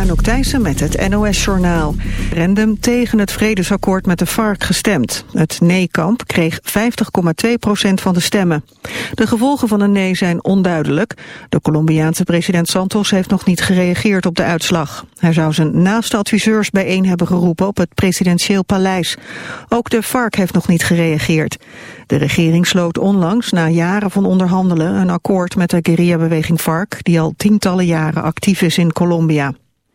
Anouk Thijssen met het NOS-journaal. Random tegen het vredesakkoord met de FARC gestemd. Het nee-kamp kreeg 50,2% van de stemmen. De gevolgen van een nee zijn onduidelijk. De Colombiaanse president Santos heeft nog niet gereageerd op de uitslag. Hij zou zijn naaste adviseurs bijeen hebben geroepen op het presidentieel paleis. Ook de FARC heeft nog niet gereageerd. De regering sloot onlangs, na jaren van onderhandelen, een akkoord met de guerrillabeweging FARC, die al tientallen jaren actief is in Colombia.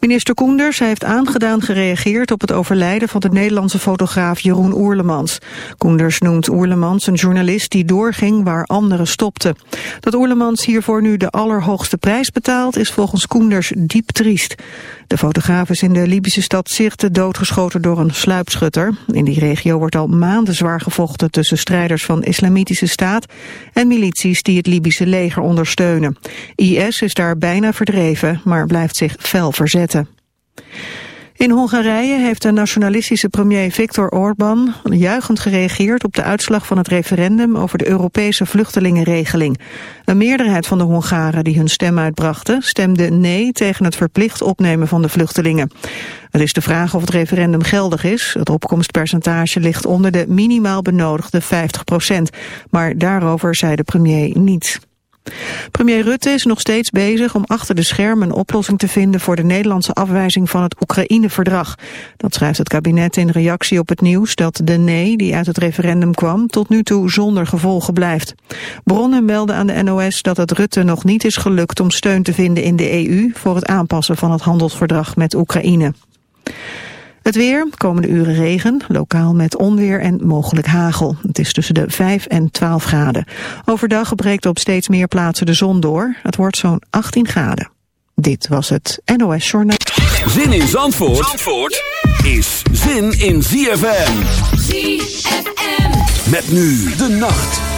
Minister Koenders heeft aangedaan gereageerd op het overlijden van de Nederlandse fotograaf Jeroen Oerlemans. Koenders noemt Oerlemans een journalist die doorging waar anderen stopten. Dat Oerlemans hiervoor nu de allerhoogste prijs betaalt is volgens Koenders diep triest. De fotograaf is in de Libische stad Sirte doodgeschoten door een sluipschutter. In die regio wordt al maanden zwaar gevochten tussen strijders van Islamitische Staat en milities die het Libische leger ondersteunen. IS is daar bijna verdreven, maar blijft zich fel verzetten. In Hongarije heeft de nationalistische premier Viktor Orbán juichend gereageerd op de uitslag van het referendum over de Europese vluchtelingenregeling. Een meerderheid van de Hongaren die hun stem uitbrachten stemde nee tegen het verplicht opnemen van de vluchtelingen. Het is de vraag of het referendum geldig is. Het opkomstpercentage ligt onder de minimaal benodigde 50 procent. Maar daarover zei de premier niets. Premier Rutte is nog steeds bezig om achter de schermen een oplossing te vinden voor de Nederlandse afwijzing van het Oekraïne-verdrag. Dat schrijft het kabinet in reactie op het nieuws dat de nee die uit het referendum kwam tot nu toe zonder gevolgen blijft. Bronnen melden aan de NOS dat het Rutte nog niet is gelukt om steun te vinden in de EU voor het aanpassen van het handelsverdrag met Oekraïne. Het weer, komende uren regen, lokaal met onweer en mogelijk hagel. Het is tussen de 5 en 12 graden. Overdag breekt op steeds meer plaatsen de zon door. Het wordt zo'n 18 graden. Dit was het NOS Journaal. Zin in Zandvoort, Zandvoort is zin in ZFM. ZFM. Met nu de nacht.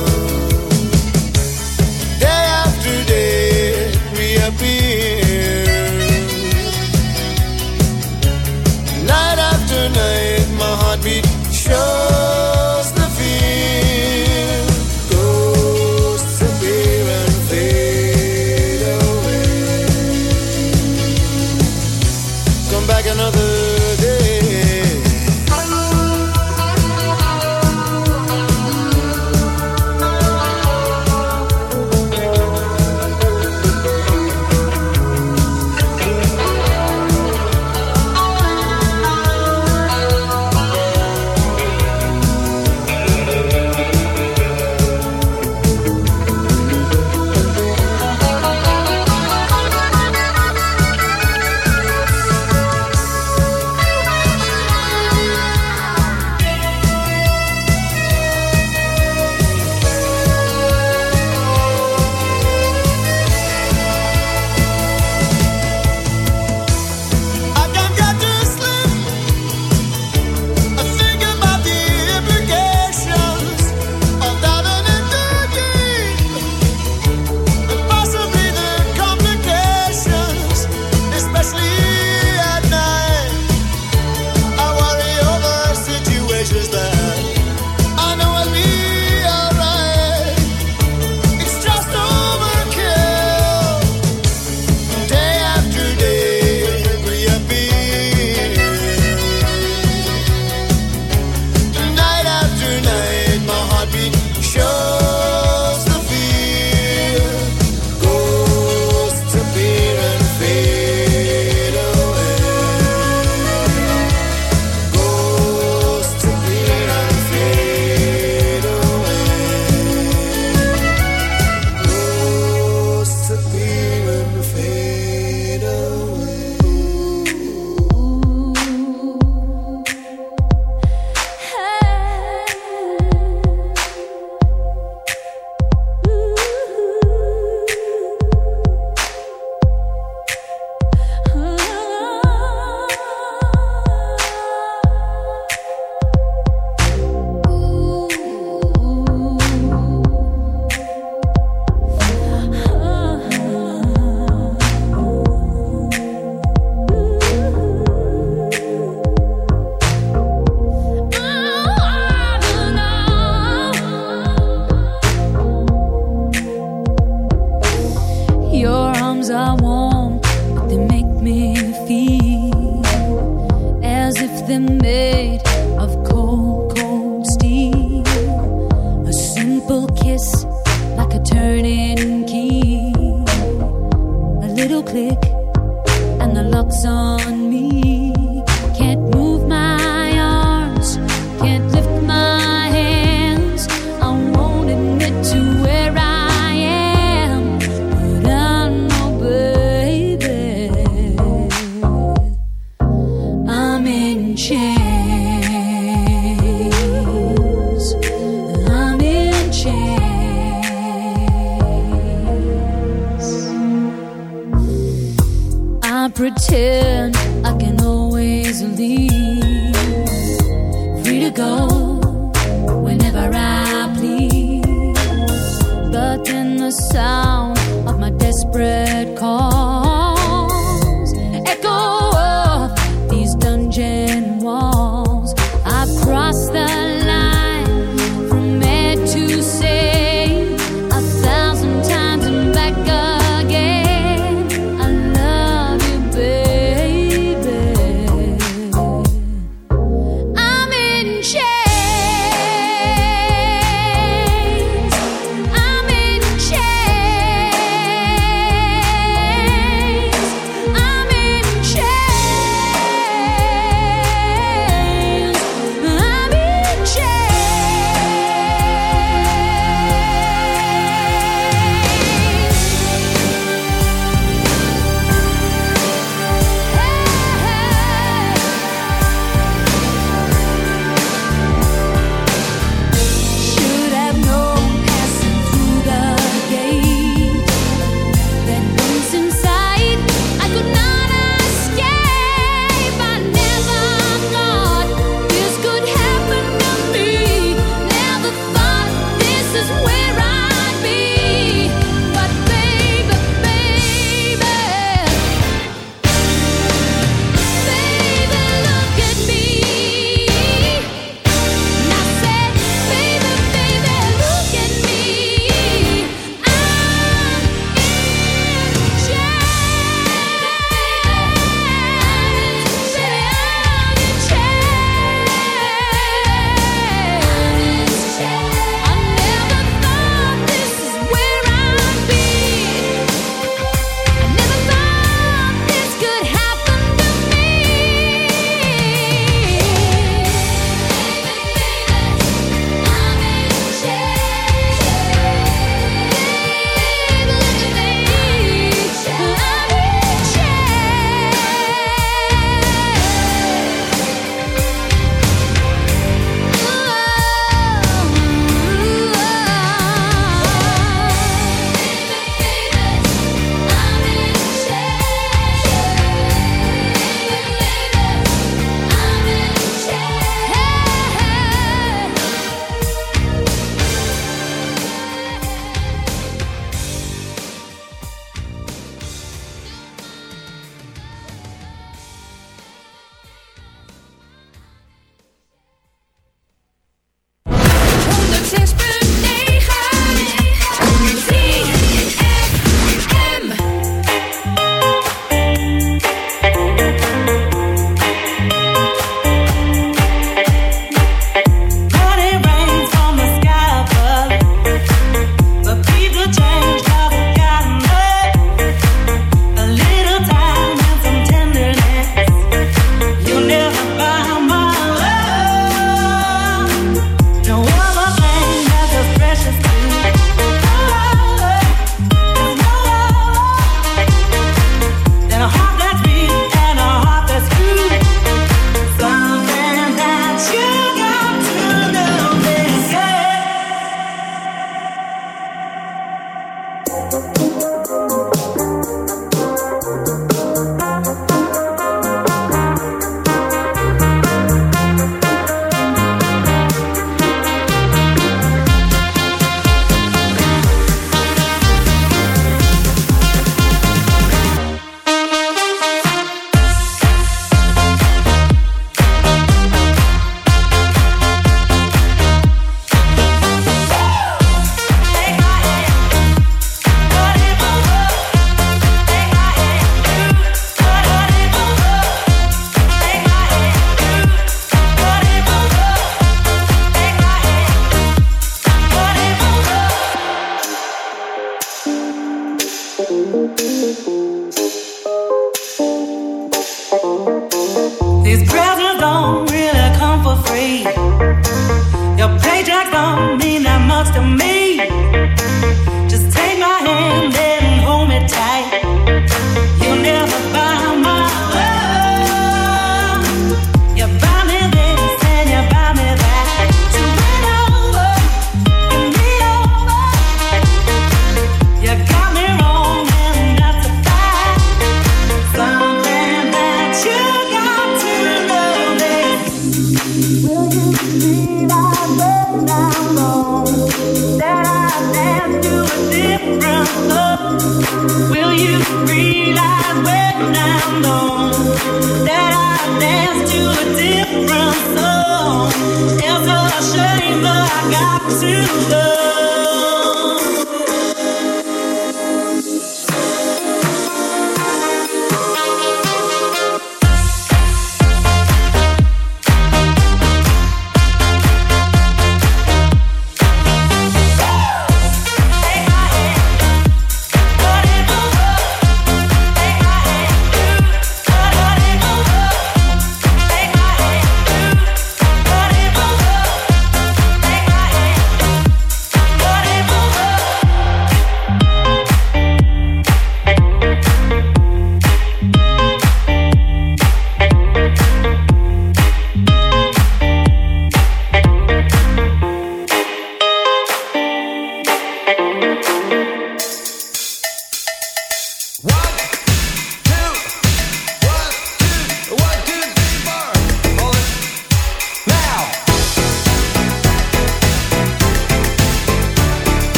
Of my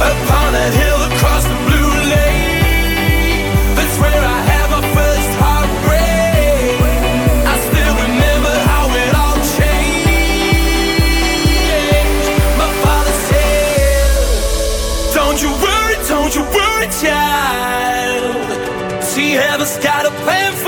Upon a hill across the blue lake. That's where I had my first heartbreak. I still remember how it all changed. My father said, Don't you worry, don't you worry, child. See, heaven's got a plan for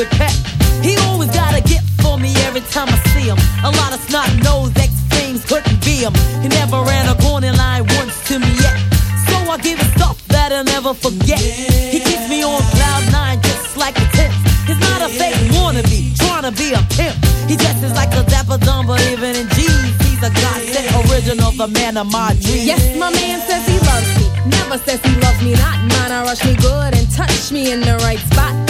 With pep. He always got a gift for me every time I see him. A lot of snot nose ex things couldn't be him. He never ran a corner line once to me yet. So I give him stuff that I'll never forget. He keeps me on cloud nine just like a tip. He's not a fake wannabe, trying to be a pimp. He dresses like a dapper dumb, but even in jeans, he's a godsend original, the man of my dreams. Yes, my man says he loves me. Never says he loves me not. Mine, I rush me good and touch me in the right spot.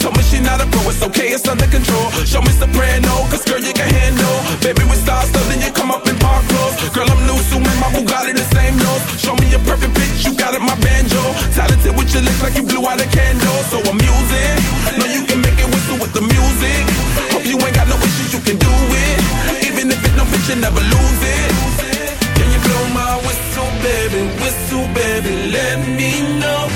Told me she not a pro, it's okay, it's under control. Show me soprano, cause girl, you can handle. Baby, we start so then you come up in park clothes. Girl, I'm new, so my Bugatti the same nose. Show me a perfect pitch, you got it, my banjo. Talented with your lips like you blew out a candle. So I'm using, know you can make it whistle with the music. Hope you ain't got no issues, you can do it. Even if it don't fit, you never lose it. Can you blow my whistle, baby? Whistle, baby, let me know.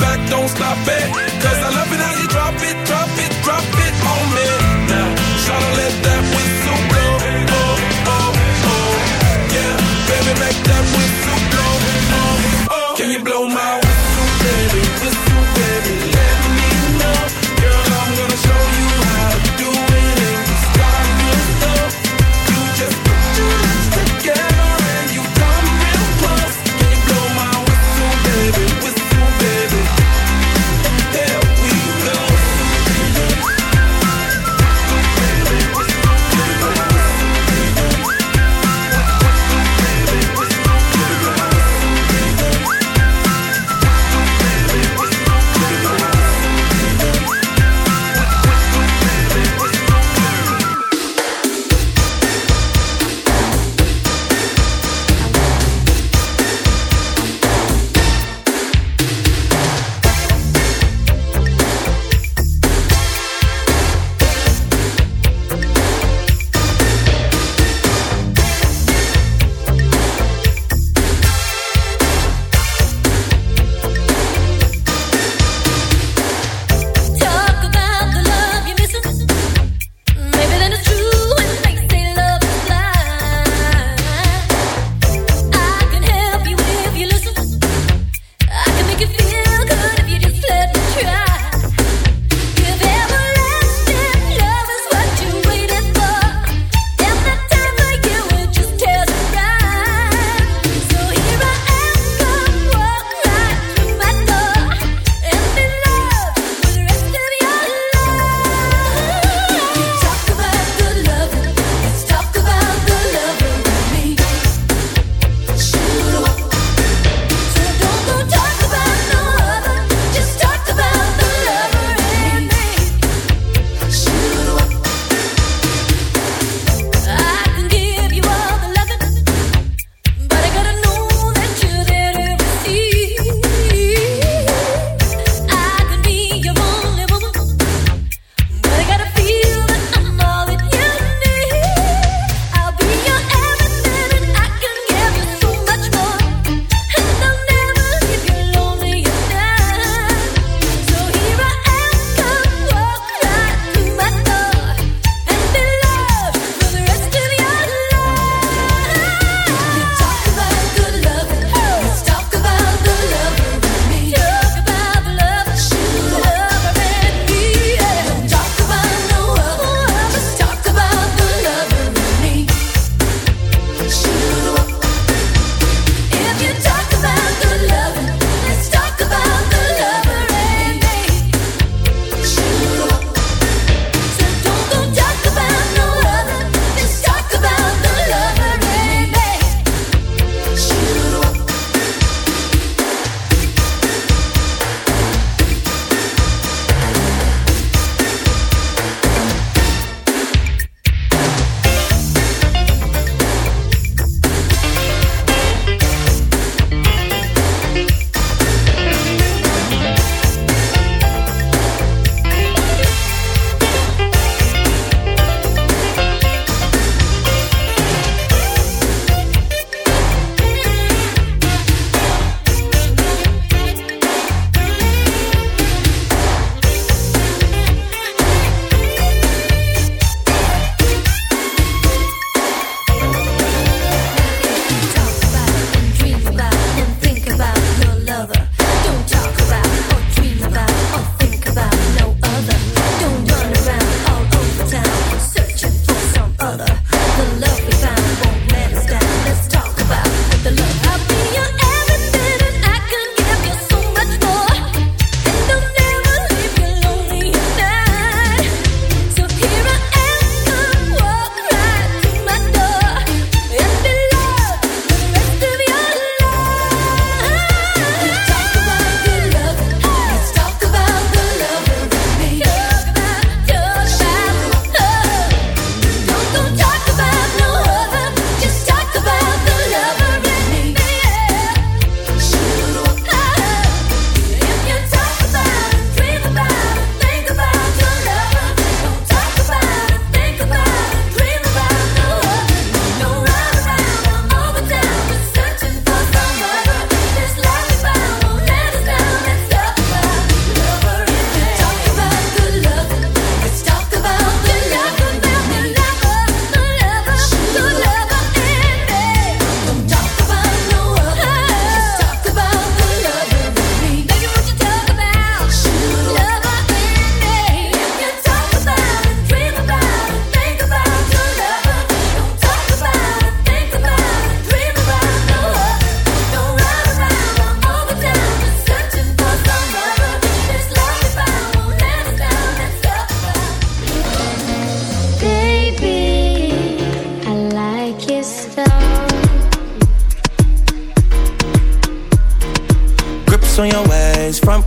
Back, don't stop it. Cause I love it how you drop it, drop it, drop it on me. Now, tryna let that whistle blow. Oh, oh, oh. Yeah, baby, make that whistle blow. Oh, oh. Can you blow my